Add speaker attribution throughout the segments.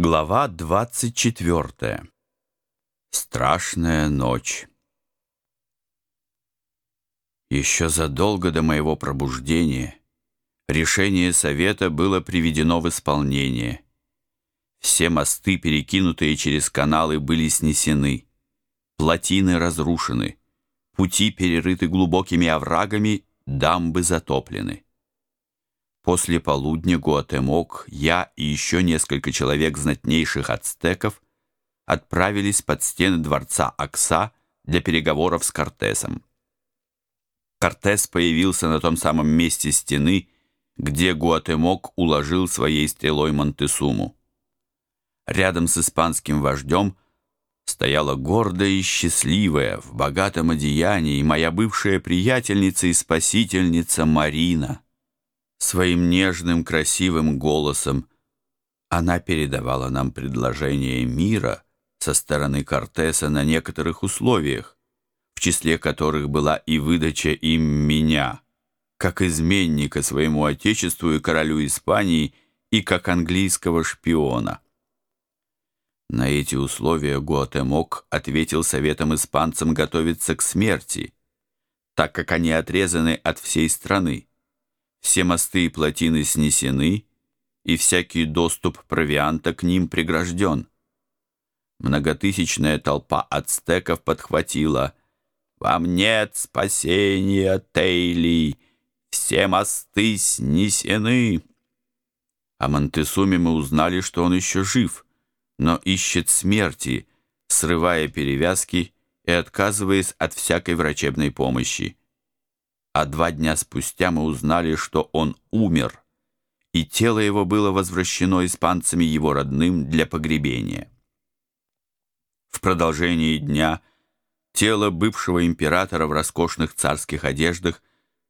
Speaker 1: Глава 24. Страшная ночь. Еще задолго до моего пробуждения решение совета было приведено в исполнение. Все мосты, перекинутые через каналы, были снесены, плотины разрушены, пути перерыты глубокими оврагами, дамбы затоплены. После полудня Гуатемок, я и еще несколько человек знатнейших ацтеков отправились под стены дворца Акса для переговоров с Кортесом. Кортес появился на том самом месте стены, где Гуатемок уложил своей стрелой Монтесуму. Рядом с испанским вождем стояла гордая и счастливая, в богатом одеянии, моя бывшая приятельница и спасительница Марина — Своим нежным, красивым голосом она передавала нам предложение мира со стороны Кортеса на некоторых условиях, в числе которых была и выдача им меня, как изменника своему отечеству и королю Испании, и как английского шпиона. На эти условия Гуатемок ответил советом испанцам готовиться к смерти, так как они отрезаны от всей страны. Все мосты и плотины снесены, и всякий доступ провианта к ним прегражден. Многотысячная толпа ацтеков подхватила «Вам нет спасения, Тейли! Все мосты снесены!» О Монтесуме мы узнали, что он еще жив, но ищет смерти, срывая перевязки и отказываясь от всякой врачебной помощи а два дня спустя мы узнали, что он умер, и тело его было возвращено испанцами его родным для погребения. В продолжении дня тело бывшего императора в роскошных царских одеждах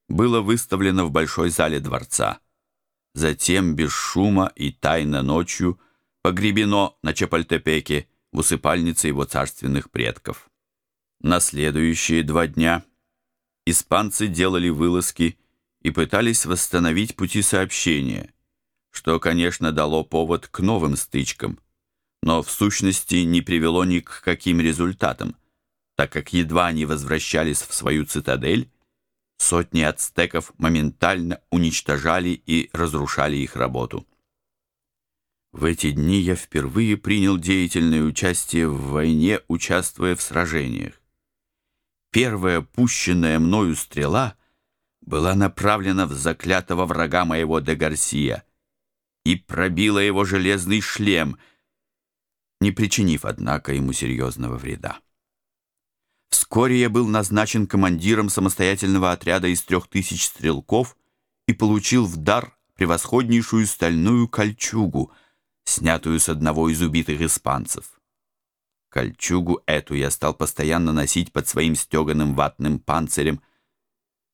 Speaker 1: было выставлено в большой зале дворца. Затем без шума и тайно ночью погребено на Чапальтепеке в усыпальнице его царственных предков. На следующие два дня испанцы делали вылазки и пытались восстановить пути сообщения, что, конечно, дало повод к новым стычкам, но в сущности не привело ни к каким результатам, так как едва они возвращались в свою цитадель, сотни ацтеков моментально уничтожали и разрушали их работу. В эти дни я впервые принял деятельное участие в войне, участвуя в сражениях. Первая пущенная мною стрела была направлена в заклятого врага моего де Гарсия и пробила его железный шлем, не причинив, однако, ему серьезного вреда. Вскоре я был назначен командиром самостоятельного отряда из трех тысяч стрелков и получил в дар превосходнейшую стальную кольчугу, снятую с одного из убитых испанцев. Кольчугу эту я стал постоянно носить под своим стеганым ватным панцирем,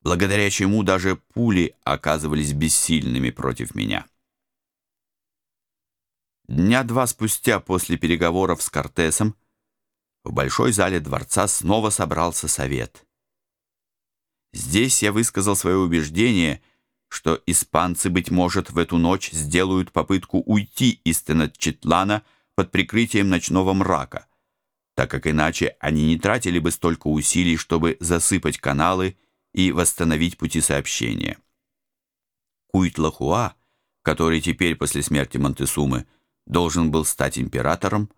Speaker 1: благодаря чему даже пули оказывались бессильными против меня. Дня два спустя после переговоров с Кортесом в большой зале дворца снова собрался совет. Здесь я высказал свое убеждение, что испанцы, быть может, в эту ночь сделают попытку уйти из Тенатчитлана под прикрытием ночного мрака — так как иначе они не тратили бы столько усилий, чтобы засыпать каналы и восстановить пути сообщения. Куйтлахуа, который теперь после смерти Монтесумы должен был стать императором,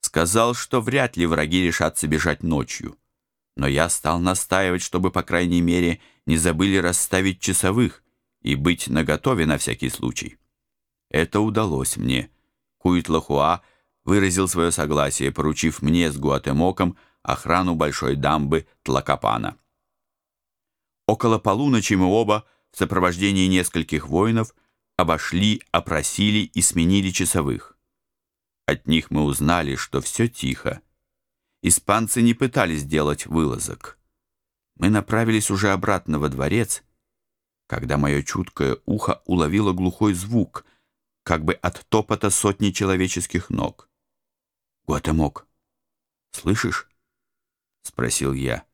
Speaker 1: сказал, что вряд ли враги решатся бежать ночью. Но я стал настаивать, чтобы, по крайней мере, не забыли расставить часовых и быть наготове на всякий случай. Это удалось мне. Куитлахуа выразил свое согласие, поручив мне с Гуатемоком охрану большой дамбы Тлакапана. Около полуночи мы оба в сопровождении нескольких воинов обошли, опросили и сменили часовых. От них мы узнали, что все тихо. Испанцы не пытались делать вылазок. Мы направились уже обратно во дворец, когда мое чуткое ухо уловило глухой звук, как бы от топота сотни человеческих ног. Гуатемок, слышишь? Спросил я.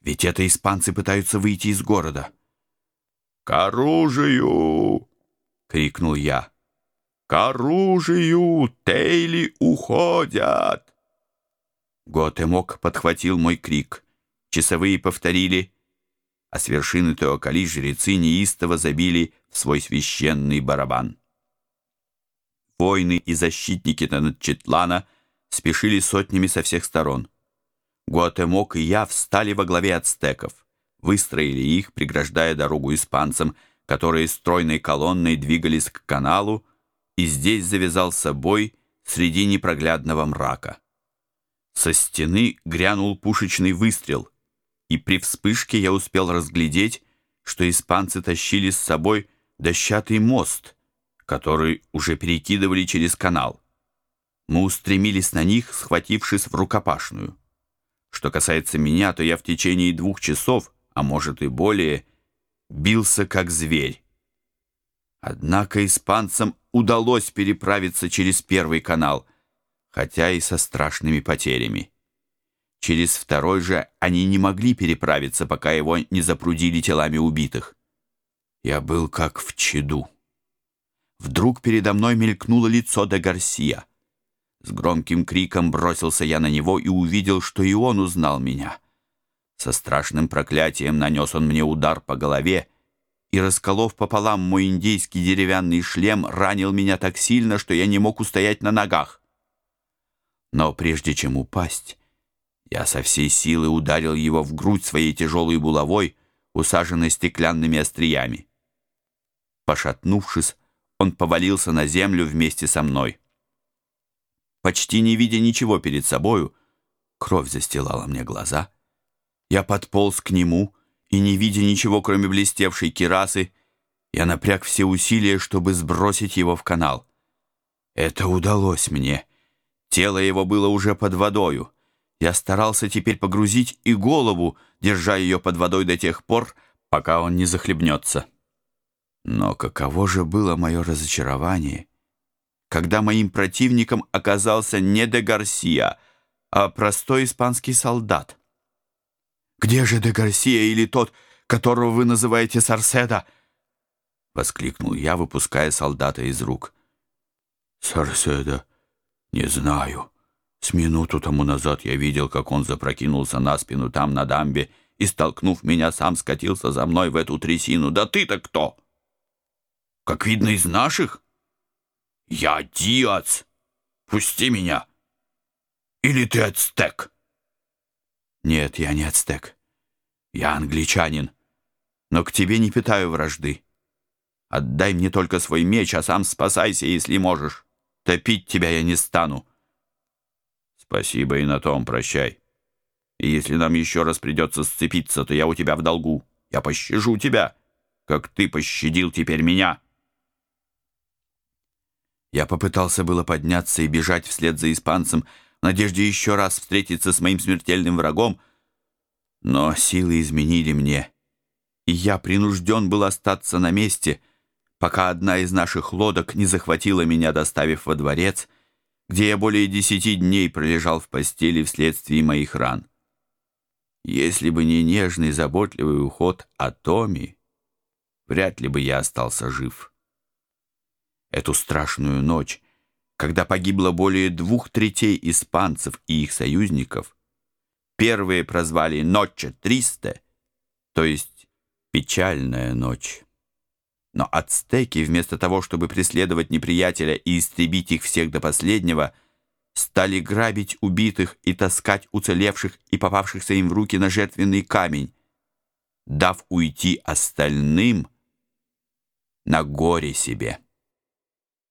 Speaker 1: Ведь это испанцы пытаются выйти из города. К оружию! Крикнул я. К оружию! Тейли уходят!» Готемок подхватил мой крик. Часовые повторили, а с вершины Теокали жрецы неистово забили в свой священный барабан. Воины и защитники Теночтитлана спешили сотнями со всех сторон. Гуатемок и я встали во главе ацтеков, выстроили их, преграждая дорогу испанцам, которые стройной колонной двигались к каналу, и здесь завязался бой среди непроглядного мрака. Со стены грянул пушечный выстрел, и при вспышке я успел разглядеть, что испанцы тащили с собой дощатый мост, который уже перекидывали через канал. Мы устремились на них, схватившись в рукопашную. Что касается меня, то я в течение двух часов, а может и более, бился как зверь. Однако испанцам удалось переправиться через первый канал, хотя и со страшными потерями. Через второй же они не могли переправиться, пока его не запрудили телами убитых. Я был как в чаду. Вдруг передо мной мелькнуло лицо де Гарсия. С громким криком бросился я на него и увидел, что и он узнал меня. Со страшным проклятием нанес он мне удар по голове, и, расколов пополам мой индейский деревянный шлем, ранил меня так сильно, что я не мог устоять на ногах. Но прежде чем упасть, я со всей силы ударил его в грудь своей тяжелой булавой, усаженной стеклянными остриями. Пошатнувшись, он повалился на землю вместе со мной. Почти не видя ничего перед собою, кровь застилала мне глаза. Я подполз к нему и, не видя ничего, кроме блестевшей кирасы, я напряг все усилия, чтобы сбросить его в канал. Это удалось мне. Тело его было уже под водою. Я старался теперь погрузить и голову, держа ее под водой до тех пор, пока он не захлебнется. Но каково же было мое разочарование, когда моим противником оказался не де Гарсия, а простой испанский солдат. «Где же де Гарсия или тот, которого вы называете Сарседа?» — воскликнул я, выпуская солдата из рук. «Сарседа? Не знаю. С минуту тому назад я видел, как он запрокинулся на спину там, на дамбе, и, столкнув меня, сам скатился за мной в эту трясину. Да ты-то кто? Как видно, из наших?» «Я Диац! Пусти меня! Или ты ацтек?» «Нет, я не ацтек. Я англичанин, но к тебе не питаю вражды. Отдай мне только свой меч, а сам спасайся, если можешь. Топить тебя я не стану». «Спасибо и на том прощай. И если нам еще раз придется сцепиться, то я у тебя в долгу. Я пощажу тебя, как ты пощадил теперь меня». Я попытался было подняться и бежать вслед за испанцем, в надежде еще раз встретиться с моим смертельным врагом, но силы изменили мне, и я принужден был остаться на месте, пока одна из наших лодок не захватила меня, доставив во дворец, где я более десяти дней пролежал в постели вследствие моих ран. Если бы не нежный, заботливый уход Атоми, вряд ли бы я остался жив эту страшную ночь, когда погибло более двух третей испанцев и их союзников, первые прозвали «Ночь триста», то есть «печальная ночь». Но ацтеки, вместо того, чтобы преследовать неприятеля и истребить их всех до последнего, стали грабить убитых и таскать уцелевших и попавшихся им в руки на жертвенный камень, дав уйти остальным на горе себе.